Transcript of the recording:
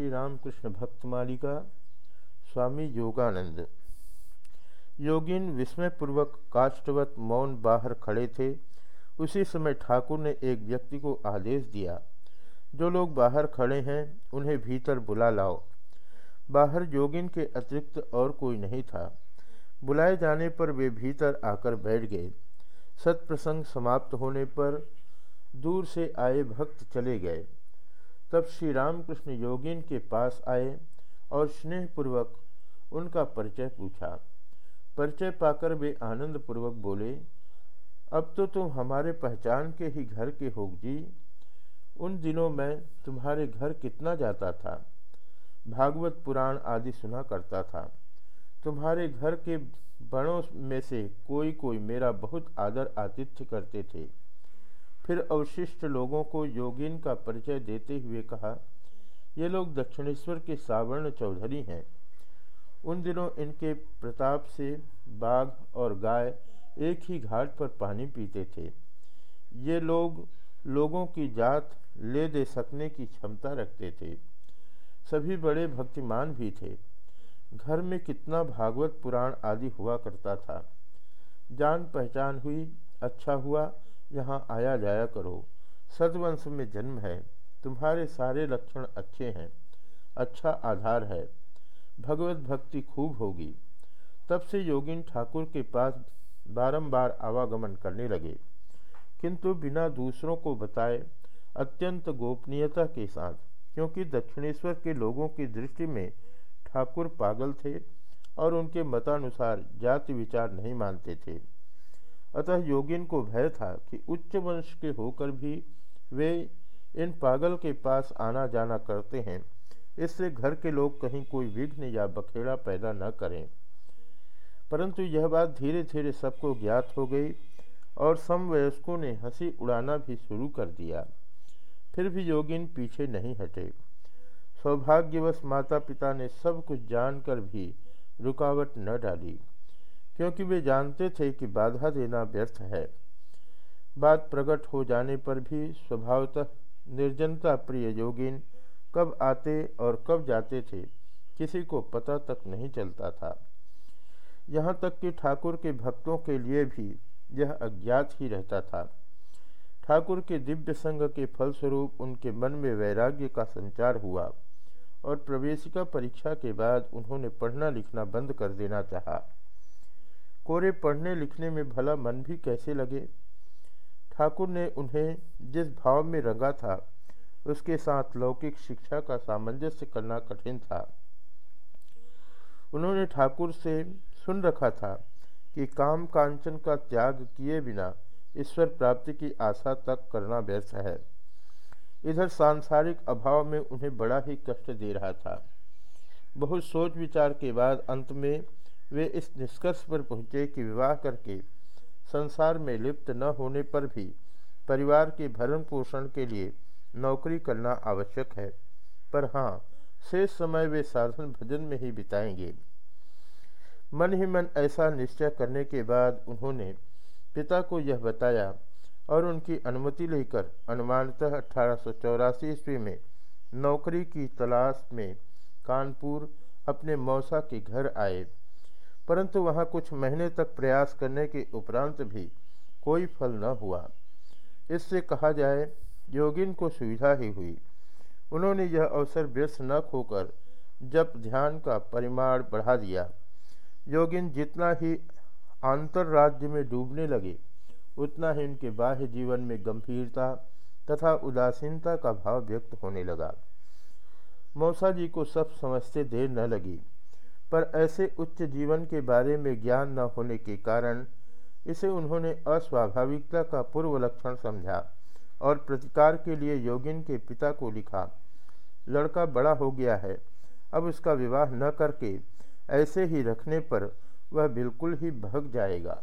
श्री रामकृष्ण भक्त मालिका, स्वामी योगानंद। योगिन विस्मयपूर्वक काष्टवत मौन बाहर खड़े थे। उसी समय ठाकुर ने एक व्यक्ति को आदेश दिया, जो लोग बाहर खड़े हैं, उन्हें भीतर बुला लाओ। बाहर योगिन के अतिरिक्त और कोई नहीं था। बुलाए जाने पर वे भीतर आकर बैठ गए। सत्प्रसंग समाप्त होने पर दूर से आए भक्त चले गए। तब श्री रामकृष्ण योगिन के पास आए और स्नेहपूर्वक उनका परिचय पूछा। परिचय पाकर वे आनंद पूर्वक बोले, अब तो तुम हमारे पहचान के ही घर के हो जी उन दिनों मैं तुम्हारे घर कितना जाता था। भागवत पुराण आदि सुना करता था। तुम्हारे घर के बड़ों में से कोई कोई मेरा बहुत आदर आतिथ्य करते थे। फिर अवशिष्ट लोगों को योगिन का परिचय देते हुए कहा, ये लोग दक्षिणेश्वर के सावर्ण चौधरी हैं। उन दिनों इनके प्रताप से बाघ और गाय एक ही घाट पर पानी पीते थे। ये लोग लोगों की जात ले दे सकने की क्षमता रखते थे। सभी बड़े भक्तिमान भी थे। घर में कितना भागवत पुराण आदि हुआ करता था। जान पहचान हुई अच्छा हुआ यहाँ आया जाया करो। सदवंश में जन्म है। तुम्हारे सारे लक्षण अच्छे हैं। अच्छा आधार है। भगवत भक्ति खूब होगी। तब से योगिन ठाकुर के पास बारंबार आवागमन करने लगे। किंतु बिना दूसरों को बताए, अत्यंत गोपनीयता के साथ, क्योंकि दक्षिणेश्वर के लोगों की दृष्टि में ठाकुर पागल थे और उनके मतानुसार जाति विचार नहीं मानते थे। अतः योगिन को भय था कि उच्च वंश के होकर भी वे इन पागल के पास आना जाना करते हैं। इससे घर के लोग कहीं कोई विघ्न या बखेड़ा पैदा न करें। परंतु यह बात धीरे धीरे सबको ज्ञात हो गई और समवयस्कों ने हँसी उड़ाना भी शुरू कर दिया। फिर भी योगिन पीछे नहीं हटे। सौभाग्यवश माता पिता ने सब कुछ जानकर भी रुकावट न डाली। क्योंकि वे जानते थे कि बाधा देना व्यर्थ है। बात प्रकट हो जाने पर भी स्वभावतः निर्जनता प्रिय योगिन कब आते और कब जाते थे, किसी को पता तक नहीं चलता था। यहाँ तक कि ठाकुर के भक्तों के लिए भी यह अज्ञात ही रहता था। ठाकुर के दिव्य संग के फलस्वरूप उनके मन में वैराग्य का संचार हुआ और प्रवेशिका परीक्षा के बाद उन्होंने पढ़ना लिखना बंद कर देना चाहा। कोरे पढ़ने लिखने में भला मन भी कैसे लगे? ठाकुर ने उन्हें जिस भाव में रंगा था, उसके साथ लौकिक शिक्षा का सामंजस्य करना कठिन था। उन्होंने ठाकुर से सुन रखा था कि काम कांचन का त्याग किए बिना ईश्वर प्राप्ति की आशा तक करना व्यर्थ है। इधर सांसारिक अभाव में उन्हें बड़ा ही कष्ट दे रहा था। बहुत सोच विचार के बाद अंत में वे इस निष्कर्ष पर पहुँचे कि विवाह करके संसार में लिप्त न होने पर भी परिवार के भरण पोषण के लिए नौकरी करना आवश्यक है। पर हाँ शेष समय वे साधन भजन में ही बिताएँगे। मन ही मन ऐसा निश्चय करने के बाद उन्होंने पिता को यह बताया और उनकी अनुमति लेकर अनुमानतः अठारह सौ चौरासी ईस्वी में नौकरी की तलाश में कानपुर अपने मौसा के घर आए। परंतु वहाँ कुछ महीने तक प्रयास करने के उपरांत भी कोई फल न हुआ। इससे कहा जाए, योगिन को सुविधा ही हुई। उन्होंने यह अवसर व्यस्त न खोकर जब ध्यान का परिमाण बढ़ा दिया। योगिन जितना ही आंतर राज्य में डूबने लगे, उतना ही उनके बाह्य जीवन में गंभीरता तथा उदासीनता का भाव व्यक्त होने लगा। मौसा जी को सब समझते देर न लगी। पर ऐसे उच्च जीवन के बारे में ज्ञान न होने के कारण इसे उन्होंने अस्वाभाविकता का पूर्व लक्षण समझा और प्रतिकार के लिए योगिन के पिता को लिखा, लड़का बड़ा हो गया है, अब उसका विवाह न करके ऐसे ही रखने पर वह बिल्कुल ही भग जाएगा।